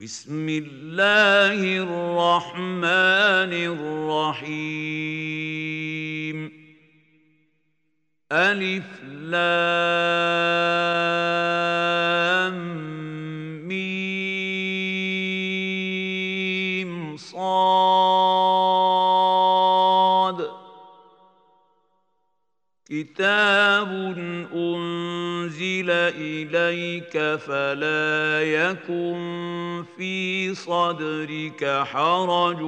بسم اللہ الرحمن الرحیم ألف لام میم صاد. کتاب أنزل إليك فلا يكن في صدرك حرج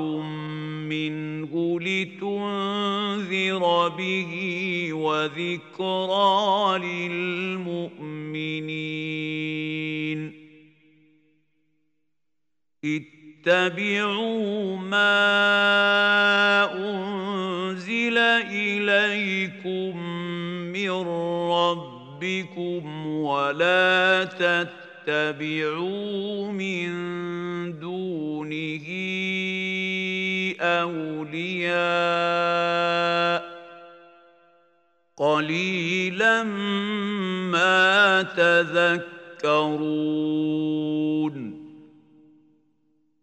منه لتنذر به وذكرى للمؤمنين اتبعوا ما أنزل إليكم من رب ربكم ولا تتبعوا من دونه أولياء قليلا ما تذكرون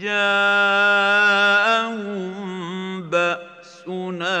جاءهم بأسنا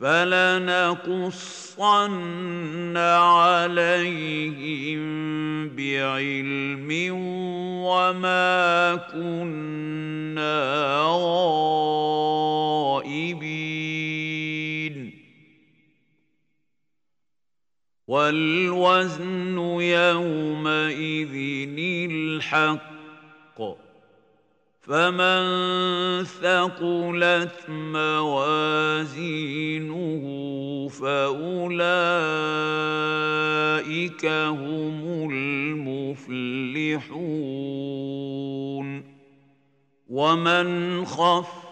فلنقصن عليهم بعلم وما كنا غائبين والوزن يومئذ الحق فمن ثقلت موازينه فأولئك هم المفلحون ومن خف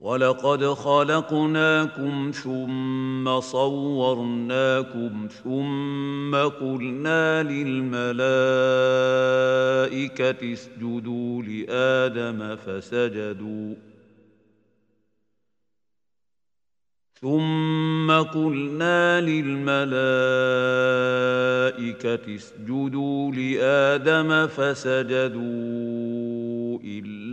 وَلَقَدْ خَلَقْنَاكُمْ ثُمَّ صَوَّرْنَاكُمْ ثُمَّ قُلْنَا لِلْمَلَائِكَةِ اسْجُدُوا لِآدَمَ فَسَجَدُوا ثم قلنا للملائكة اسجدوا لآدم فسجدوا إلا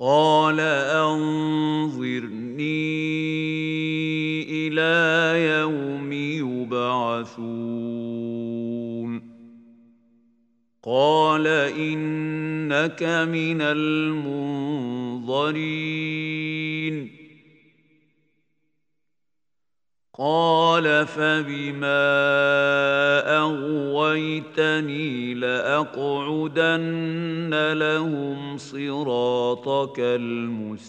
قال أنظرني إلى يوم يبعثون. قال إنك من المنظرين. قال فبما أغويتني لأقعدن لهم صراطك المستقيم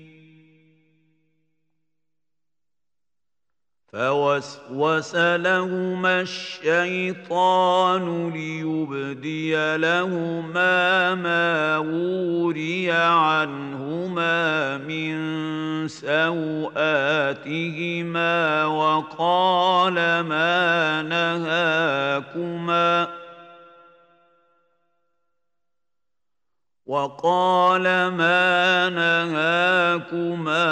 فوسوس لهما الشيطان ليبدي لهما ما وري عنهما من سوآتهما وقال ما نهاكما وقال ما نهاكما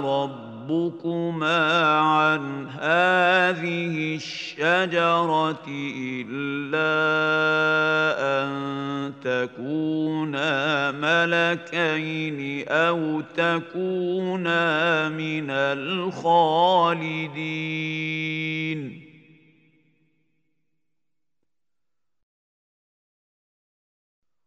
رب ربكما عن هذه الشجرة إلا أن تكونا ملكين أو تكونا من الخالدين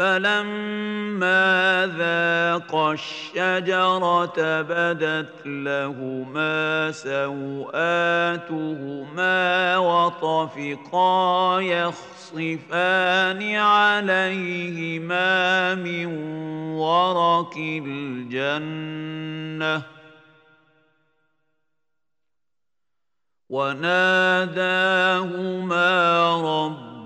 فلما ذَاقَ الشجرة بدت لهما سوآتهما وطفقا يخصفان عليهما من ورق الجنة وناداهما رَبُّهُمَا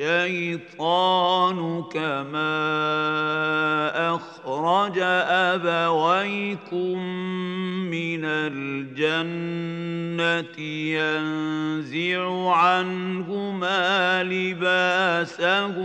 الشيطان كما أخرج أبويكم من الجنة ينزع عنهما لباسهما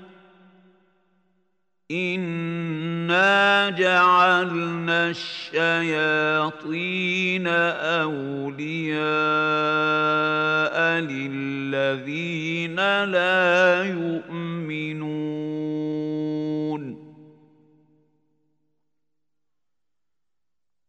انا جعلنا الشياطين اولياء للذين لا يؤمنون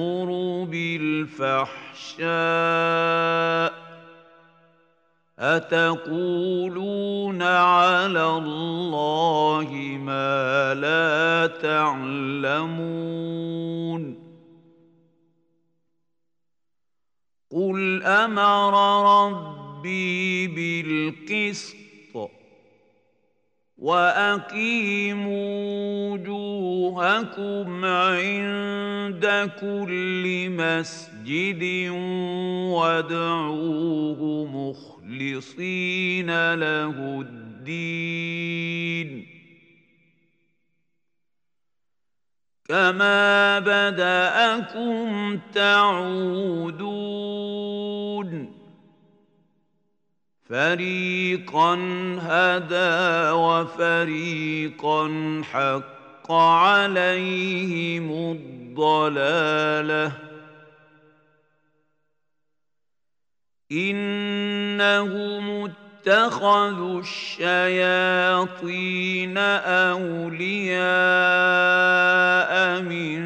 يأمر بالفحشاء أتقولون على الله ما لا تعلمون قل أمر ربي بالقسط وَأَقِيمُوا وُجُوهَكُمْ عِندَ كُلِّ مَسْجِدٍ وَادْعُوهُ مُخْلِصِينَ لَهُ الدِّينَ كَمَا بَدَأَكُمْ تَعُودُونَ فريقا هدى وفريقا حق عليهم الضلالة. إنهم اتخذوا الشياطين أولياء من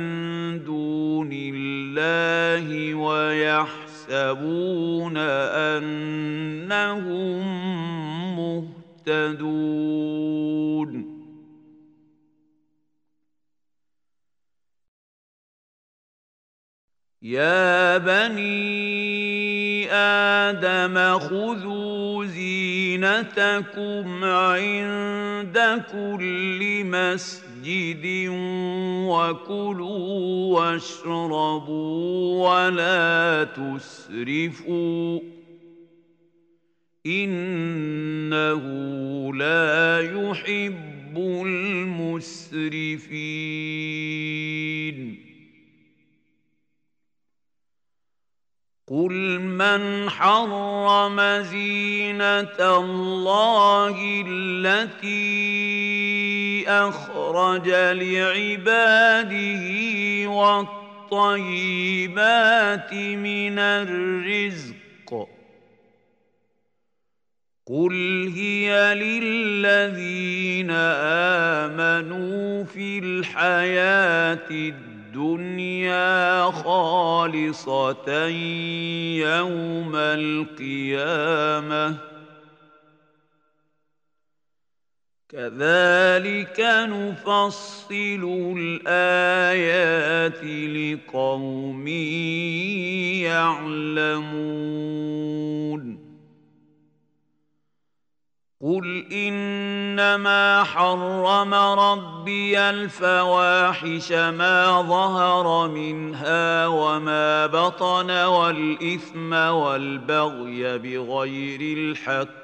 دون الله ويحكمون يحسبون أنهم مهتدون يا بني آدم خذوا زينتكم عند كل مسجد مسجد وكلوا واشربوا ولا تسرفوا إنه لا يحب المسرفين قل من حرم زينة الله التي أخرج لعباده والطيبات من الرزق قل هي للذين آمنوا في الحياة الدنيا الدنيا خالصة يوم القيامة. كذلك نفصل الآيات لقوم يعلمون. قل انما حرم ربي الفواحش ما ظهر منها وما بطن والاثم والبغي بغير الحق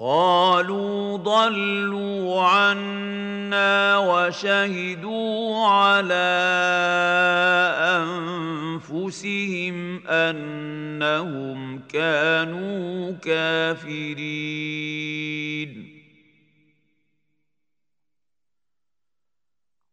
قالوا ضلوا عنا وشهدوا على أنفسهم أنهم كانوا كافرين.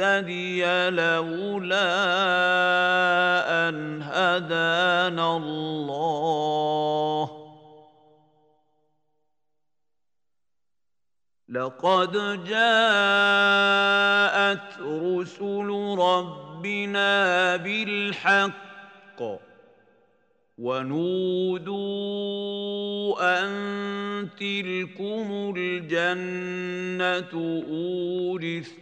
نهتدي لولا أن هدانا الله. لقد جاءت رسل ربنا بالحق ونودوا أن تلكم الجنة أورث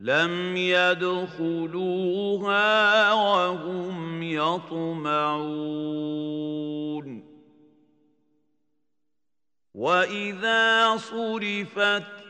لم يدخلوها وهم يطمعون. وإذا صرفت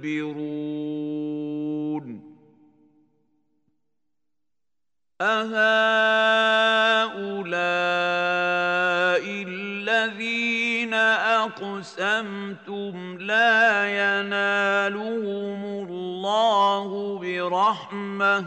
تدبرون أهؤلاء الذين أقسمتم لا ينالهم الله برحمة.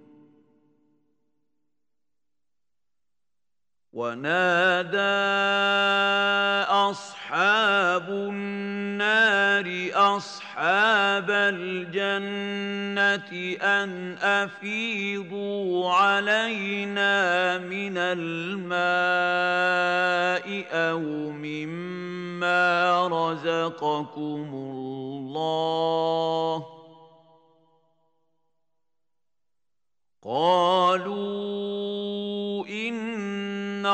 ونادى أصحاب النار أصحاب الجنة أن أفيضوا علينا من الماء أو مما رزقكم الله قالوا إن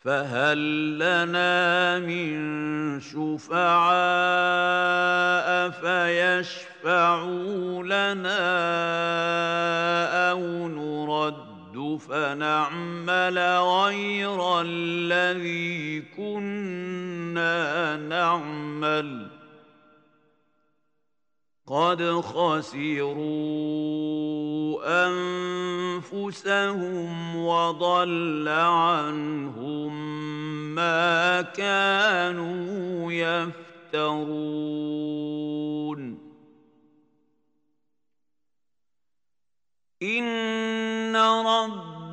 فهل لنا من شفعاء فيشفعوا لنا أو نرد فنعمل غير الذي كنا نعمل ۖ قد خسروا أنفسهم وضل عنهم ما كانوا يفترون إن رب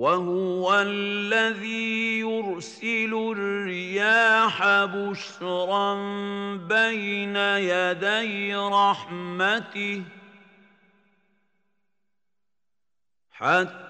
وهو الذي يرسل الرياح بشرا بين يدي رحمته حتى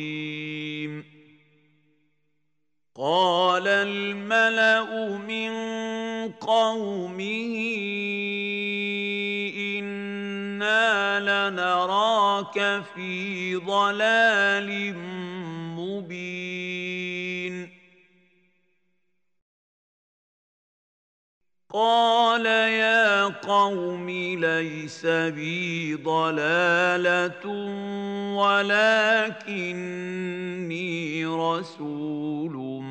قال الملأ من قومه إنا لنراك في ضلال مبين. قال يا قوم ليس بي ضلالة ولكني رسول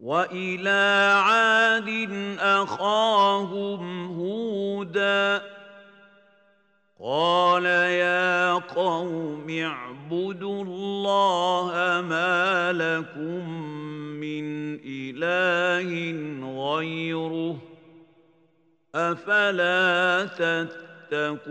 وَإِلَىٰ عَادٍ أَخَاهُمْ هُودًا قَالَ يَا قَوْمِ اعْبُدُوا اللَّهَ مَا لَكُم مِّنْ إِلَٰهٍ غَيْرُهُ أَفَلَا تَتَّقُونَ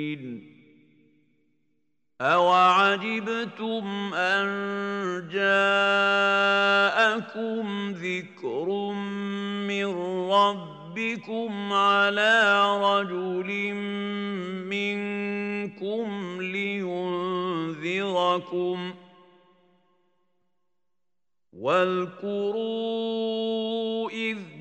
عجبتم أن جاءكم ذكر من ربكم على رجل منكم لينذركم واذكروا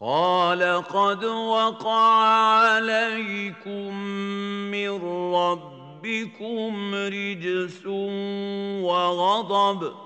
قال قد وقع عليكم من ربكم رجس وغضب.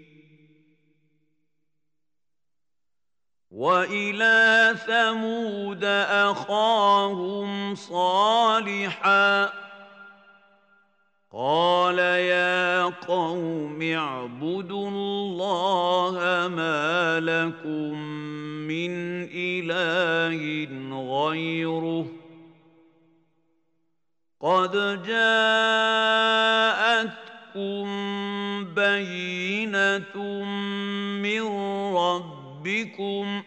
وَإِلَى ثَمُودَ أَخَاهُمْ صَالِحًا قَالَ يَا قَوْمِ اعْبُدُوا اللَّهَ مَا لَكُمْ مِنْ إِلَٰهٍ غَيْرُهُ قَدْ جَاءَتْكُمْ بَيِّنَةٌ مِنْ رَبِّكُمْ ربكم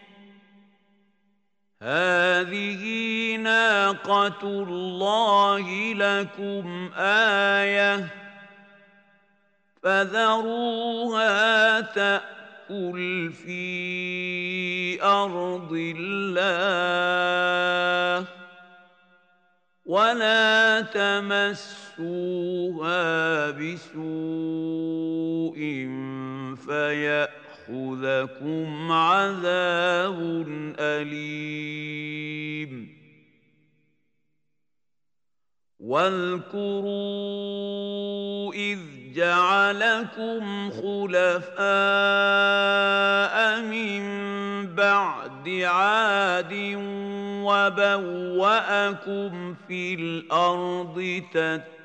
هذه ناقة الله لكم آية فذروها تأكل في أرض الله ولا تمسوها بسوء فيأتي يَأْخُذَكُمْ عَذَابٌ أَلِيمٌ. واذكروا إذ جعلكم خلفاء من بعد عاد وبوأكم في الأرض تتبعون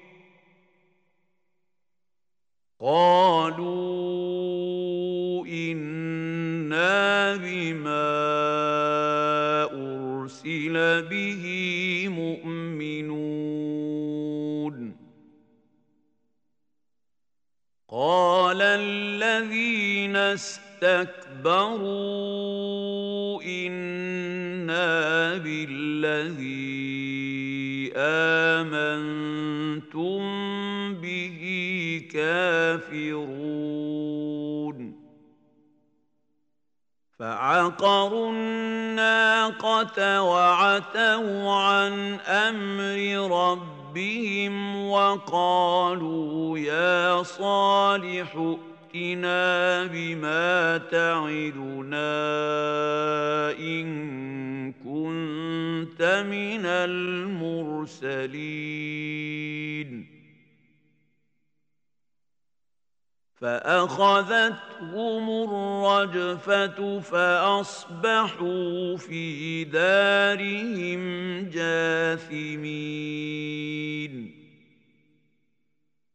قالوا إنا بما أرسل به مؤمنون. قال الذين استمعوا استكبروا إنا بالذي آمنتم به كافرون فعقروا الناقة وعتوا عن أمر ربهم وقالوا يا صالح ائتنا بما تعدنا إن كنت من المرسلين فأخذتهم الرجفة فأصبحوا في دارهم جاثمين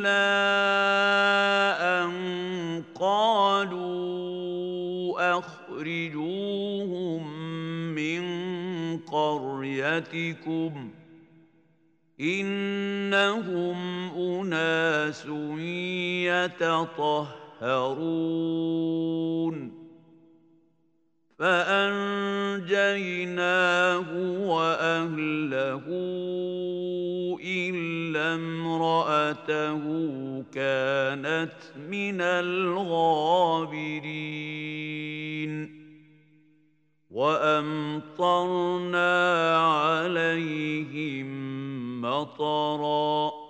إلا أن قالوا أخرجوهم من قريتكم إنهم أناس يتطهرون فأنجيناه وأهله إلا امرأته كانت من الغابرين وأمطرنا عليهم مطرًا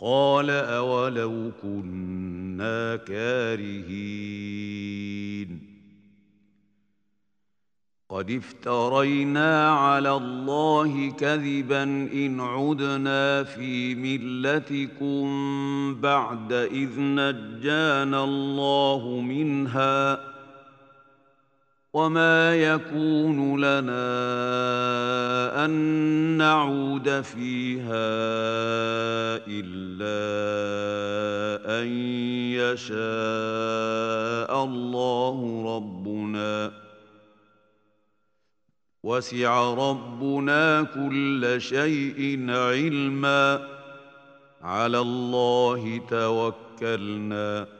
قال أولو كنا كارهين. قد افترينا على الله كذبا إن عدنا في ملتكم بعد إذ نجانا الله منها. وما يكون لنا أن نعود فيها إلا أن يشاء الله ربنا وسع ربنا كل شيء علما على الله توكلنا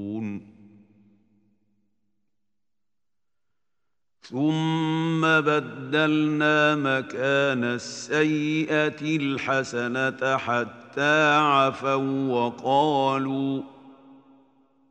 ثم بدلنا مكان السيئة الحسنة حتى عفوا وقالوا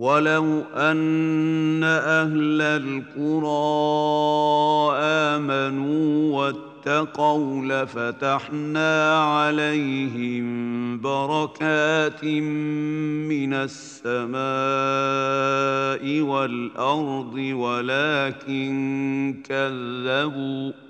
ولو أن أهل القرى آمنوا واتقوا لفتحنا عليهم بركات من السماء والأرض ولكن كذبوا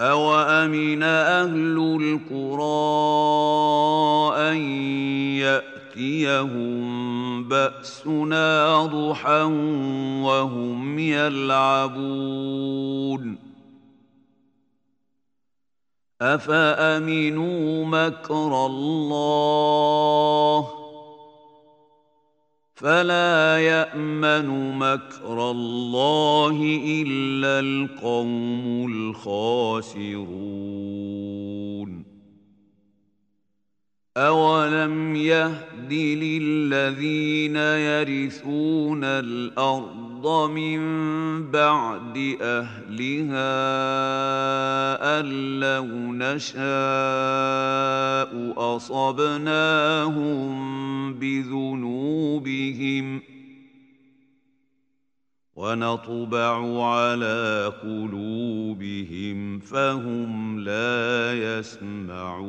أو امن القرى ان يَأْتِيَهُمْ بأسنا ضحا وهم يَلْعَبُونَ افأمنوا مَكْرَ اللَّهِ فلا يأمن مكر الله إلا القوم الخاسرون. أولم يهد للذين يرثون الأرض الأرض من بعد أهلها أن لو نشاء أصبناهم بذنوبهم ونطبع على قلوبهم فهم لا يسمعون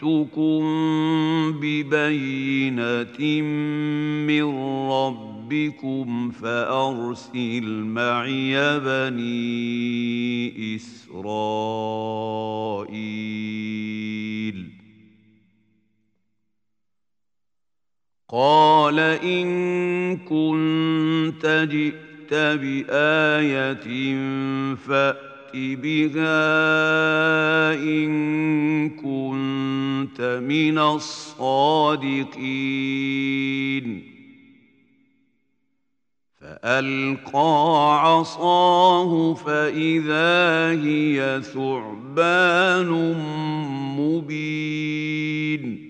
جئتكم ببينة من ربكم فأرسل معي بني إسرائيل. قال إن كنت جئت بآية فأرسل بها إن كنت من الصادقين فألقى عصاه فإذا هي ثعبان مبين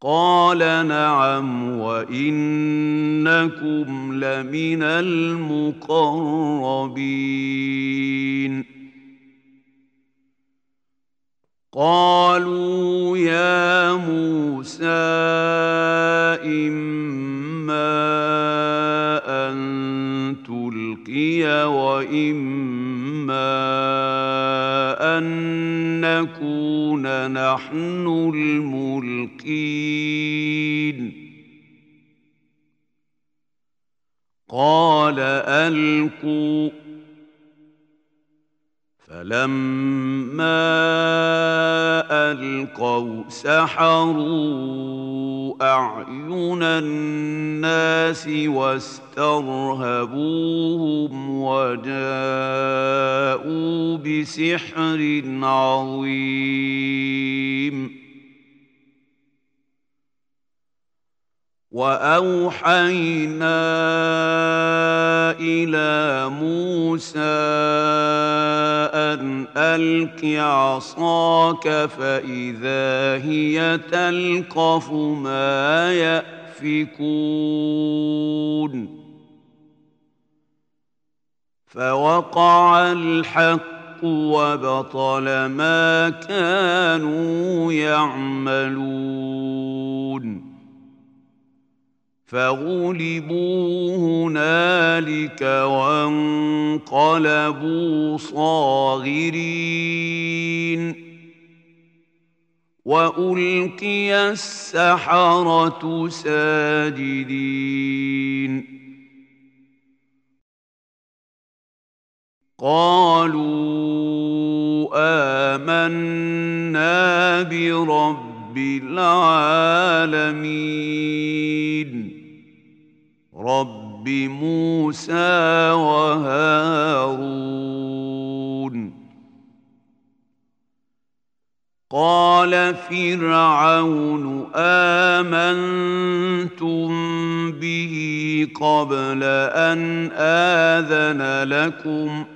قال نعم وإنكم لمن المقربين. قالوا يا موسى إما أن تلقي وإما أن أن نكون نحن الملقين قال ألقوا فلما ألقوا سحروا أعين الناس واسترهبوهم وجاءوا بسحر عظيم واوحينا إلى موسى ان الق عصاك فاذا هي تلقف ما يافكون فوقع الحق وبطل ما كانوا يعملون فغلبوا هنالك وانقلبوا صاغرين. وألقي السحرة ساجدين. قالوا آمنا برب العالمين. رب موسى وهارون قال فرعون آمنتم به قبل أن آذن لكم ۖ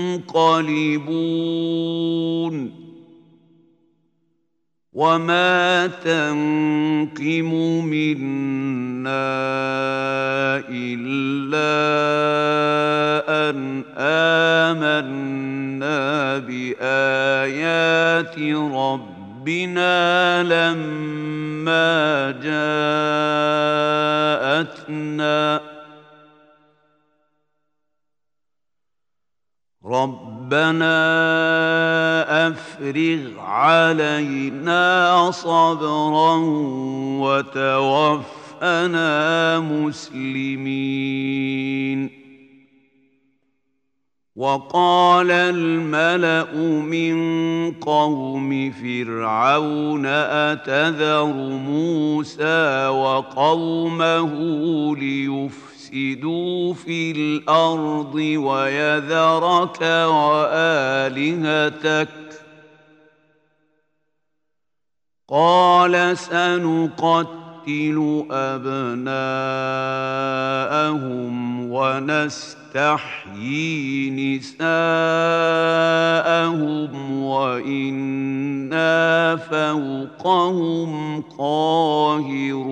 ينقلبون وما تنقم منا إلا أن آمنا بآيات ربنا لما جاءتنا ربنا افرغ علينا صبرا وتوفنا مسلمين وقال الملا من قوم فرعون اتذر موسى وقومه ليفسدوا يفسدوا في الأرض ويذرك وآلهتك قال سنقتل أبناءهم ونستحيي نساءهم وإنا فوقهم قاهرون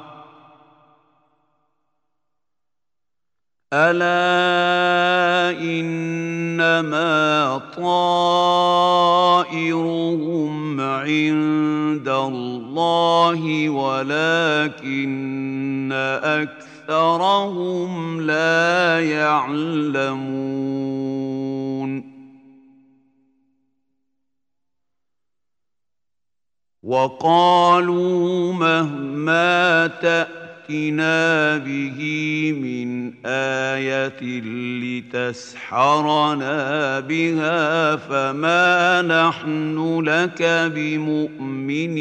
الا انما طائرهم عند الله ولكن اكثرهم لا يعلمون وقالوا مهما تأتي تأتنا به من آية لتسحرنا بها فما نحن لك بمؤمنين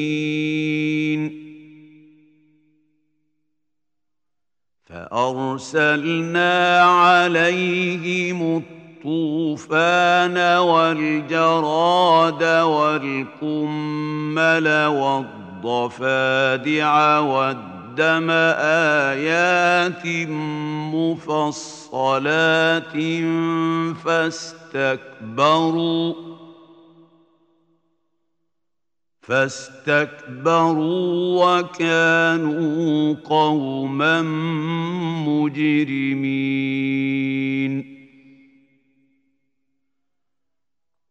فأرسلنا عليهم الطوفان والجراد والقمل والضفادع والدين قدم آيات مفصلات فاستكبروا فاستكبروا وكانوا قوما مجرمين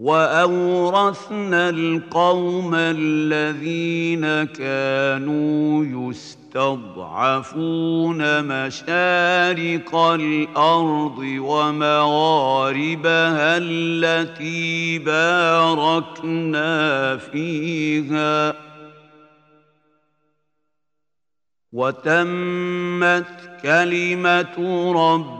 وَأَوْرَثْنَا الْقَوْمَ الَّذِينَ كَانُوا يُسْتَضْعَفُونَ مَشَارِقَ الْأَرْضِ وَمَغَارِبَهَا الَّتِي بَارَكْنَا فِيهَا وَتَمَّتْ كَلِمَةُ رَبِّ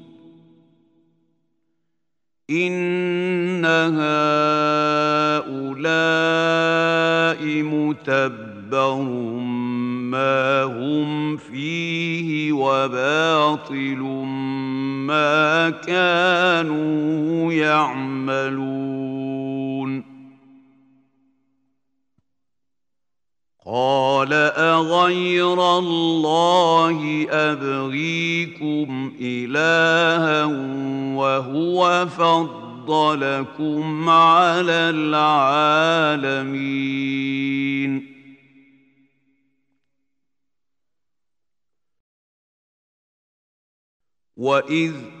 ان هؤلاء متبر ما هم فيه وباطل ما كانوا يعملون قال أغير الله أبغيكم إلها وهو فضلكم على العالمين. وَإِذْ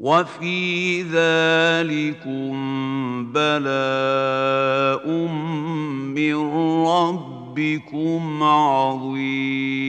وفي ذلكم بلاء من ربكم عظيم.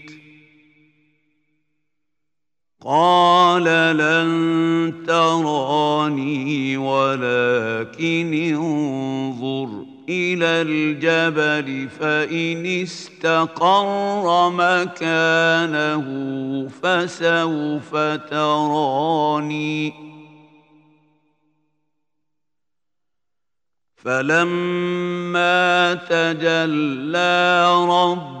قال لن تراني ولكن انظر إلى الجبل فإن استقر مكانه فسوف تراني. فلما تجلى رب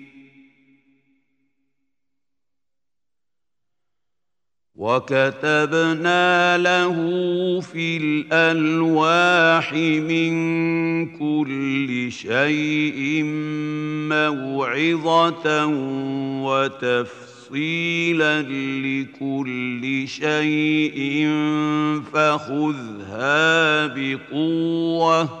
وكتبنا له في الألواح من كل شيء موعظة وتفصيلا لكل شيء فخذها بقوه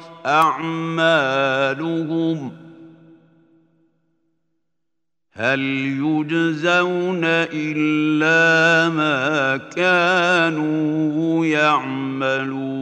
أعمالهم هل يجزون إلا ما كانوا يعملون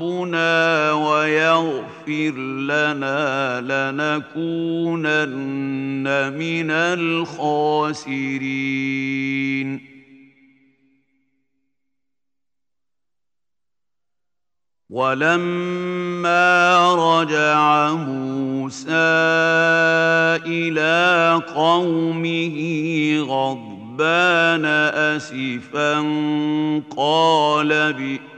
ربنا ويغفر لنا لنكونن من الخاسرين. ولما رجع موسى إلى قومه غضبان أسفا قال بئس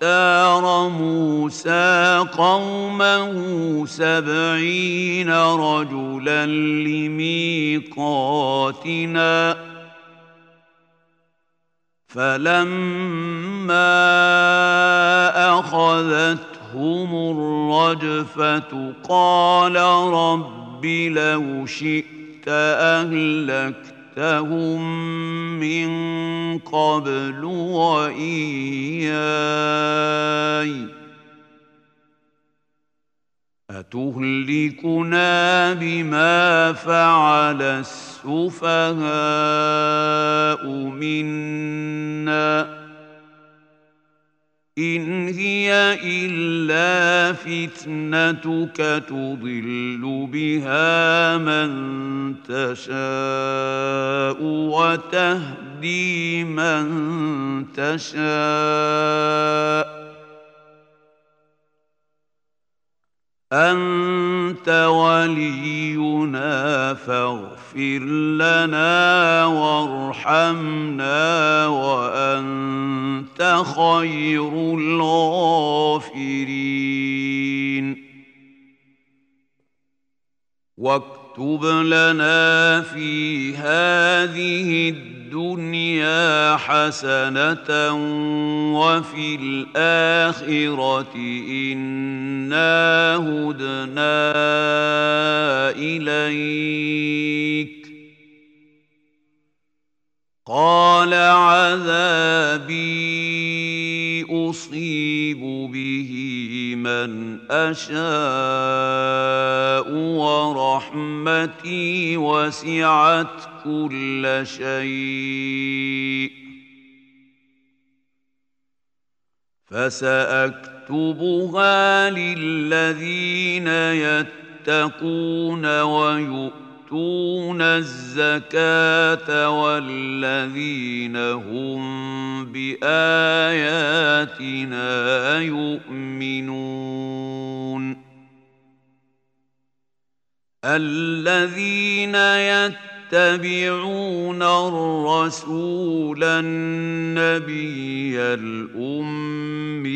واختار موسى قومه سبعين رجلا لميقاتنا. فلما أخذتهم الرجفة قال رب لو شئت أهلك أهلكتهم من قبل وإياي أتهلكنا بما فعل السفهاء منا ان هي الا فتنتك تضل بها من تشاء وتهدي من تشاء أنت ولينا فاغفر لنا وارحمنا وأنت خير الغافرين. واكتب لنا في هذه الدنيا الدنيا حسنة وفي الآخرة إنا هدنا إليك. قال عذابي اصيب به من اشاء ورحمتي وسعت كل شيء فساكتبها للذين يتقون ويؤمنون يؤتون الزكاة والذين هم بآياتنا يؤمنون الذين يتبعون الرسول النبي الأمي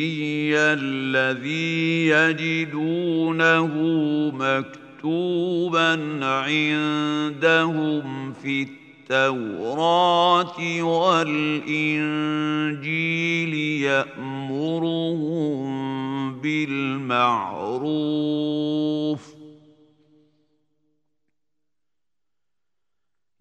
الذي يجدونه مكتوبا مكتوبا عندهم في التوراة والإنجيل يأمرهم بالمعروف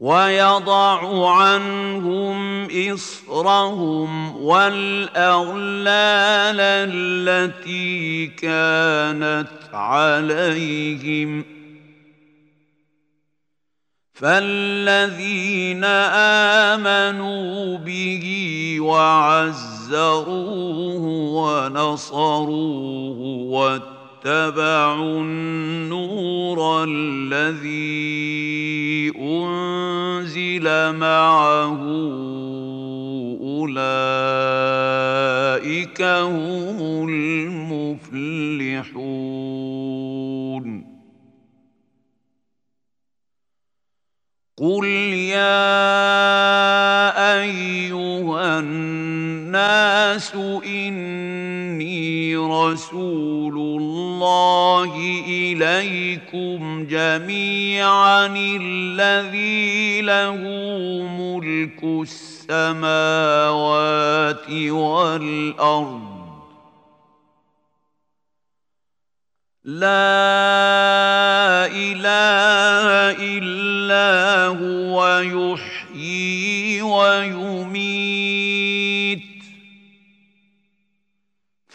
ويضع عنهم إصرهم والأغلال التي كانت عليهم فالذين آمنوا به وعزروه ونصروه واتقوا واتبعوا النور الذي أنزل معه أولئك هم المفلحون. قل يا أيها الناس إن رسول الله إليكم جميعا الذي له ملك السماوات والأرض. لا إله إلا هو يحيي ويميت.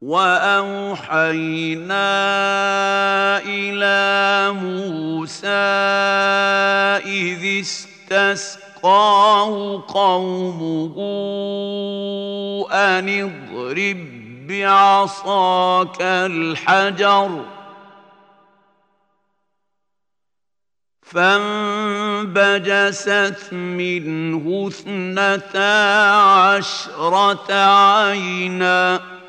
وأوحينا إلى موسى إذ استسقاه قومه أن اضرب بعصاك الحجر فانبجست منه اثنتا عشرة عيناً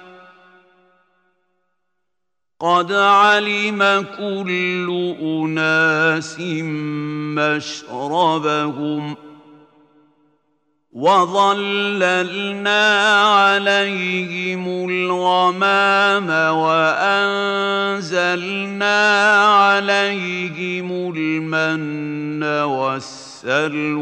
قد علم كل أناس مشربهم وظللنا عليهم الغمام وأنزلنا عليهم المن والسلوى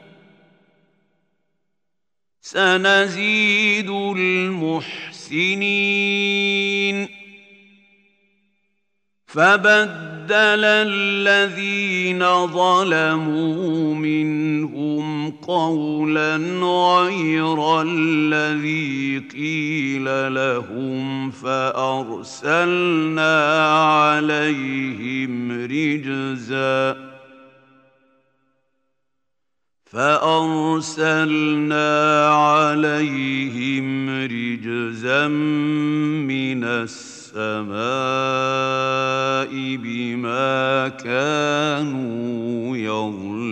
سنزيد المحسنين. فبدل الذين ظلموا منهم قولا غير الذي قيل لهم فأرسلنا عليهم رجزاً. فأرسلنا عليهم رجزا من السماء بما كانوا يظلمون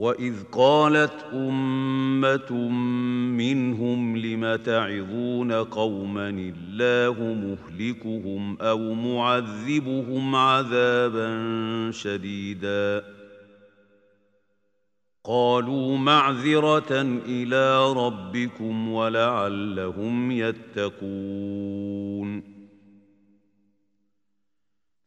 وَإِذْ قَالَتْ أُمَّةٌ مِّنْهُمْ لِمَ تَعِظُونَ قَوْمًا اللَّهُ مُهْلِكُهُمْ أَوْ مُعَذِّبُهُمْ عَذَابًا شَدِيدًا قَالُوا مَعْذِرَةً إِلَى رَبِّكُمْ وَلَعَلَّهُمْ يَتَّقُونَ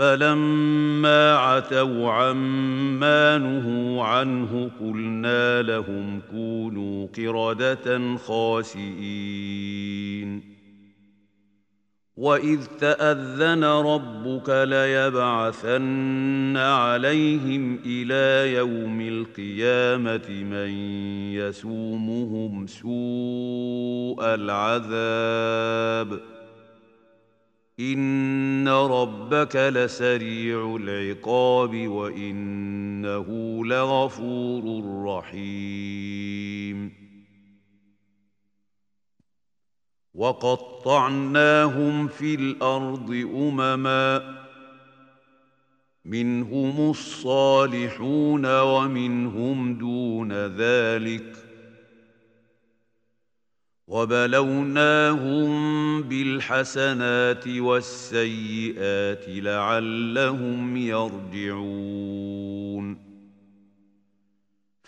فلما عتوا عما نهوا عنه قلنا لهم كونوا قردة خاسئين. وَإِذْ تَأَذَّنَ رَبُّكَ لَيَبْعَثَنَّ عَلَيْهِمْ إِلَى يَوْمِ الْقِيَامَةِ مَنْ يَسُومُهُمْ سُوءَ الْعَذَابِ. ان ربك لسريع العقاب وانه لغفور رحيم وقطعناهم في الأرض امما منهم الصالحون ومنهم دون ذلك وبلوناهم بالحسنات والسيئات لعلهم يرجعون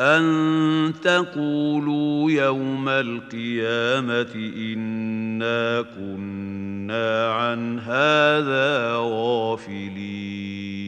ان تقولوا يوم القيامة إنا كنا عن هذا غافلين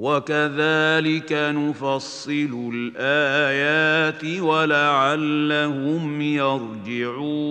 وَكَذَلِكَ نُفَصِّلُ الْآيَاتِ وَلَعَلَّهُمْ يَرْجِعُونَ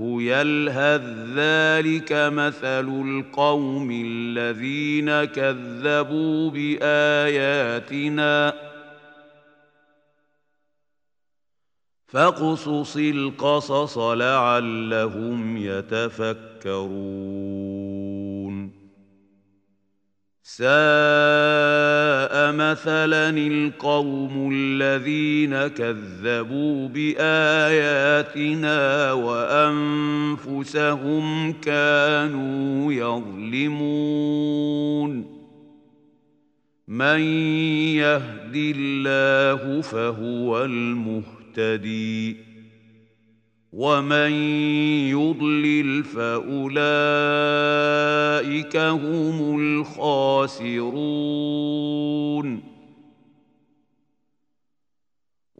يلهذ ذلك مثل القوم الذين كذبوا بآياتنا فاقصص القصص لعلهم يتفكرون ساء مثلا القوم الذين كذبوا بآياتنا وأنفسهم كانوا يظلمون. من يهدي الله فهو المهتدي. ومن يضلل فأولئك هم الخاسرون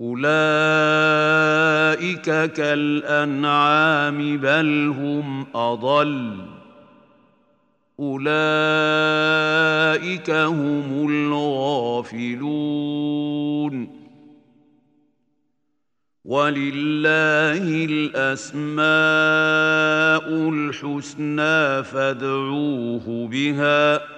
أولئك كالأنعام بل هم أضل. أولئك هم الغافلون. ولله الأسماء الحسنى فادعوه بها.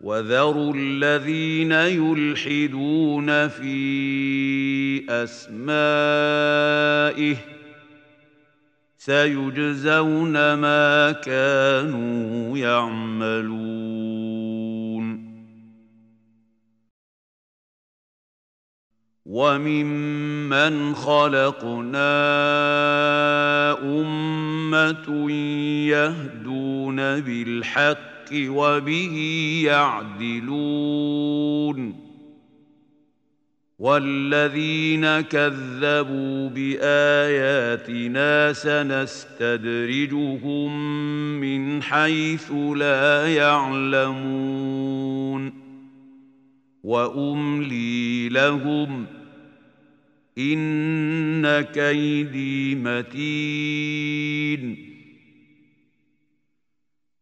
وَذَرُوا الَّذِينَ يُلْحِدُونَ فِي أَسْمَائِهِ سَيُجْزَوْنَ مَا كَانُوا يَعْمَلُونَ وَمِمَّنْ خَلَقْنَا أُمَّةٌ يَهْدُونَ بِالْحَقِّ الحق وبه يعدلون والذين كذبوا بآياتنا سنستدرجهم من حيث لا يعلمون وأملي لهم إن كيدي متين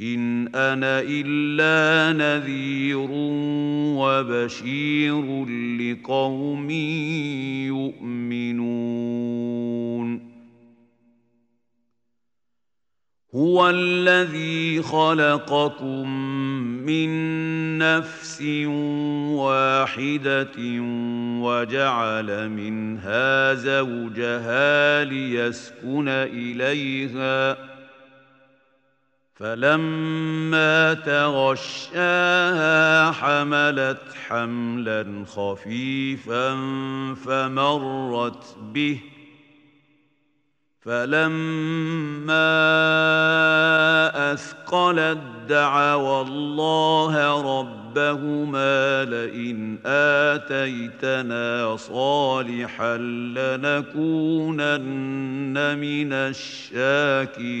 ان أنا الا نذير وبشير لقوم يؤمنون هو الذي خلقكم من نفس واحدة وجعل منها زوجها ليسكن اليها فلما تغشاها حملت حملا خفيفا فمرت به ۖ فلما أثقل الدعوى الله ربهما لئن آتيتنا صالحا لنكونن من الشاكرين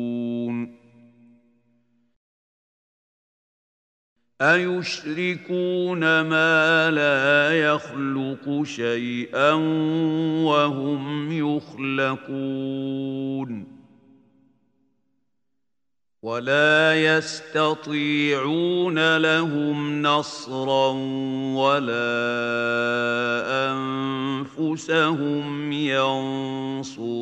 أَيُشْرِكُونَ مَا لَا يَخْلُقُ شَيْئًا وَهُمْ يُخْلَقُونَ وَلَا يَسْتَطِيعُونَ لَهُمْ نَصْرًا وَلَا أَنفُسَهُمْ يَنصُرُونَ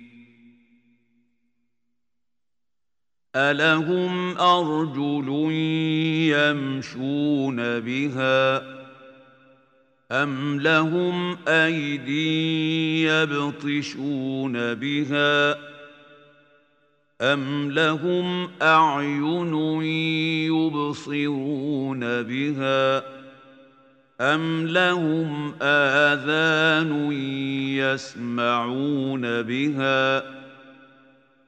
أَلَهُمْ ارجل يَمْشُونَ بها ام لهم أَيْدٍ يَبْطِشُونَ بها ام لهم أَعْيُنٌ يُبْصِرُونَ بها ام لهم آذان يسمعون بها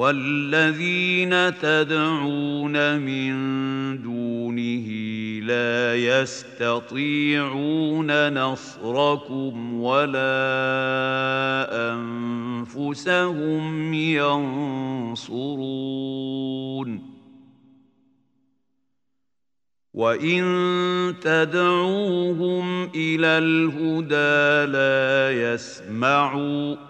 والذين تدعون من دونه لا يستطيعون نصركم ولا أنفسهم ينصرون وَإِن تَدْعُوهُمْ إِلَى الْهُدَى لَا يَسْمَعُونَ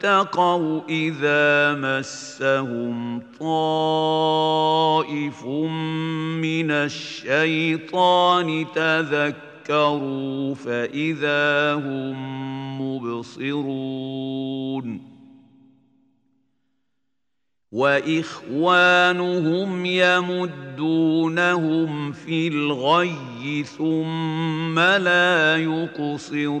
اتقوا إذا مسهم طائف من الشيطان تذكروا فإذا هم مبصرون. وإخوانهم يمدونهم في الغي ثم لا يقصرون.